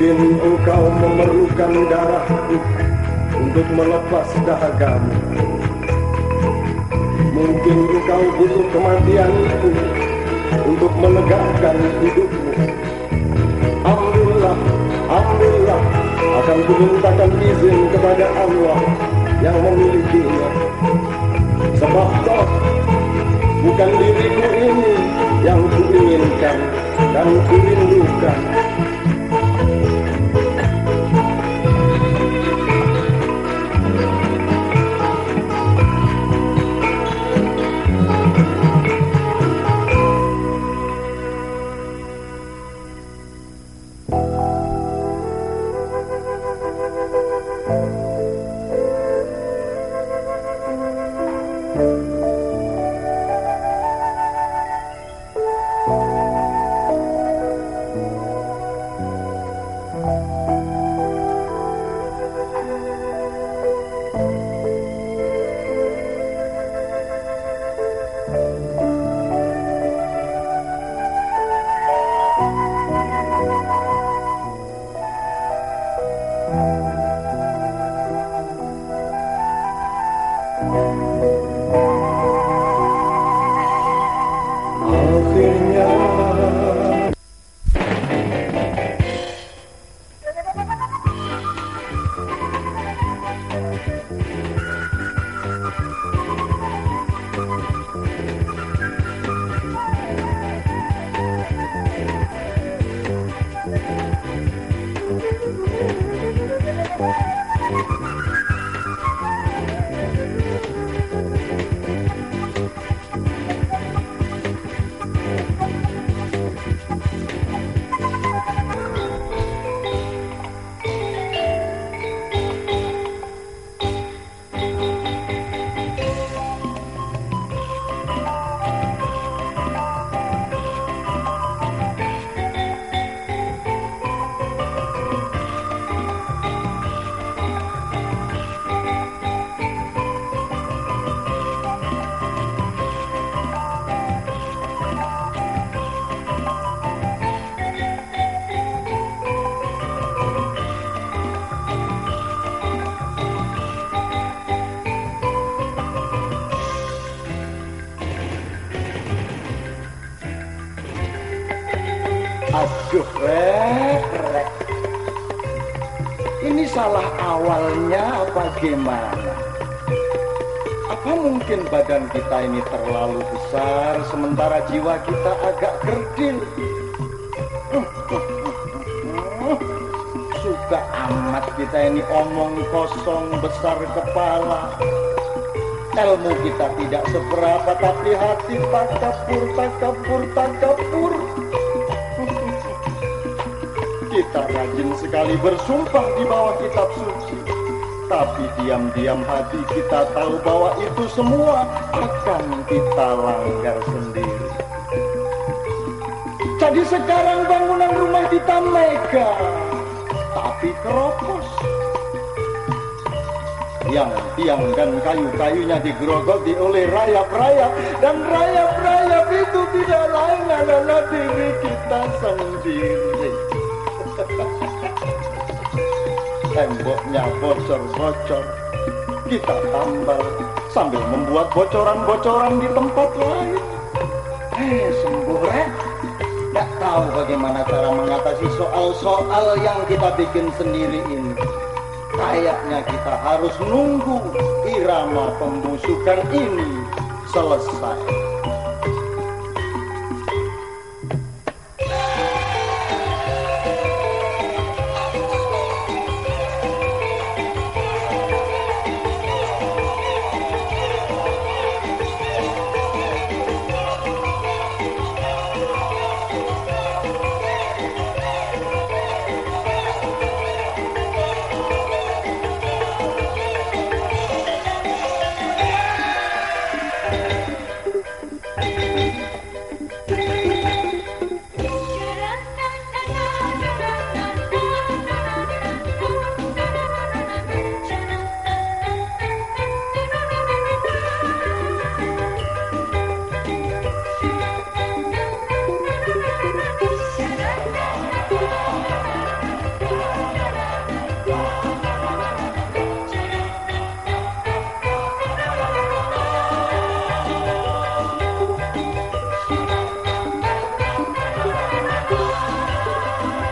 Mungkin engkau memerlukan darahku untuk melepas dahagamu. Mungkin engkau butuh kematianku untuk menegakkan hidupmu. Ambillah, ambillah, akan kumintakan izin kepada Allah yang memilikinya. Sebab toh bukan diriku ini yang kuinginkan dan kurindukan. Salah awalnya apa gimana? Apa mungkin badan kita ini terlalu besar sementara jiwa kita agak kerdil? Suka amat kita ini omong kosong besar kepala. Ilmu kita tidak seberapa tapi hati takabur, takabur, takabur. Kita rajin sekali bersumpah di bawah kitab suci. Tapi diam-diam hati kita tahu bahwa itu semua akan kita langgar sendiri. Jadi sekarang bangunan rumah kita mega, tapi keropos. Yang tiang dan kayu-kayunya digerogoti oleh rayap-rayap dan rayap-rayap itu tidak lain adalah diri kita sendiri. Temboknya bocor-bocor, kita tambal sambil membuat bocoran-bocoran di tempat lain. Eh, sembuh, Ren. Nggak tahu bagaimana cara mengatasi soal-soal yang kita bikin sendiri ini. Kayaknya kita harus nunggu irama pembusukan ini selesai.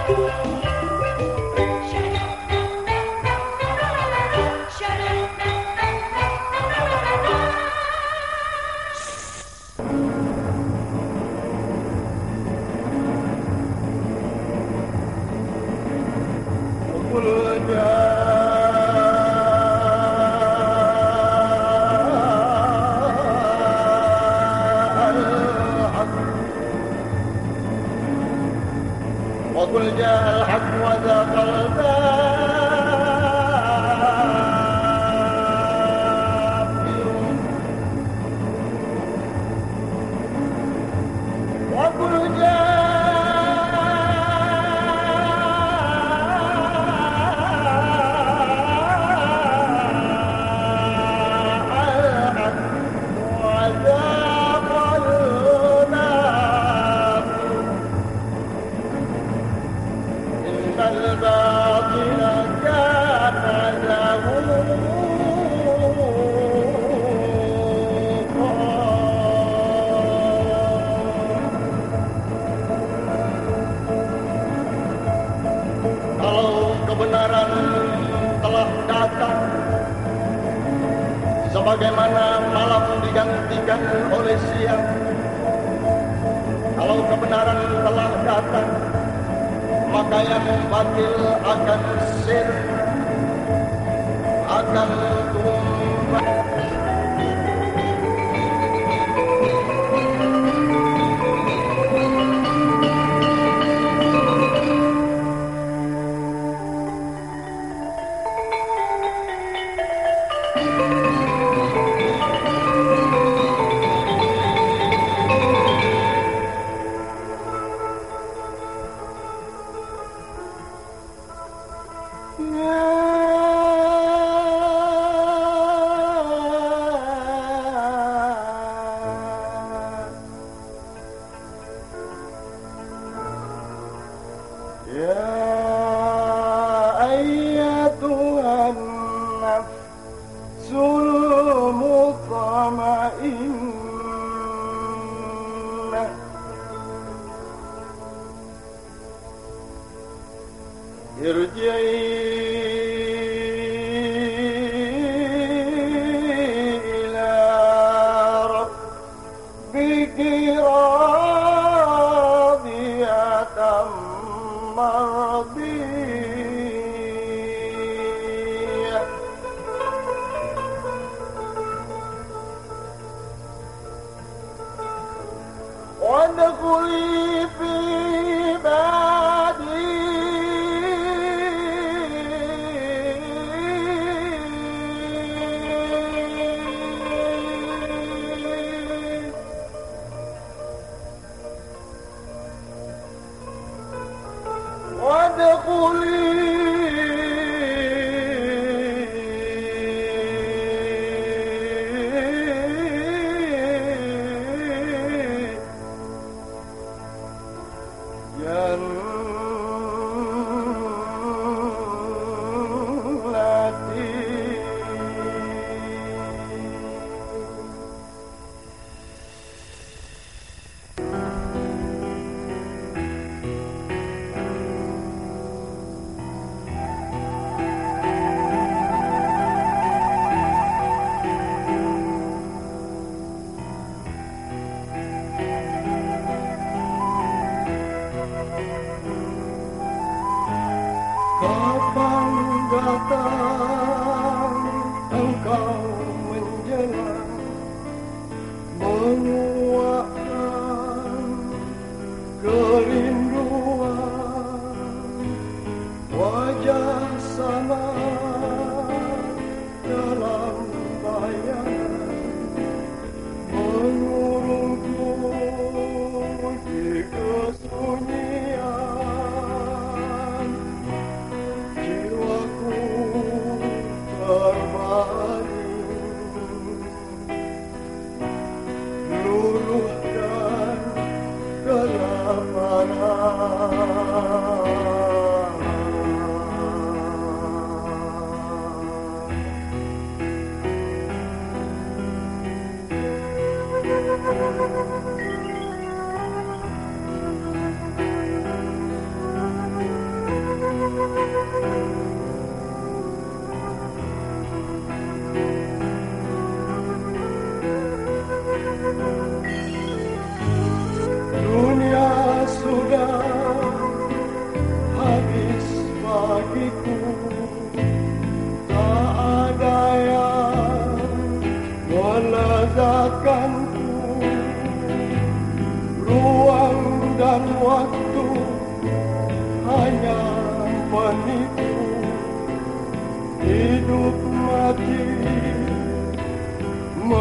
Música وقل جاء الحق وذاق الباطل kebenaran telah datang. Sebagaimana malam digantikan oleh siang Kalau kebenaran telah datang Maka yang batil akan sir Akan No. ارجعي إلى ربك راضية مرضية وادخلي في فقل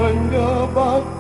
Rangabhakti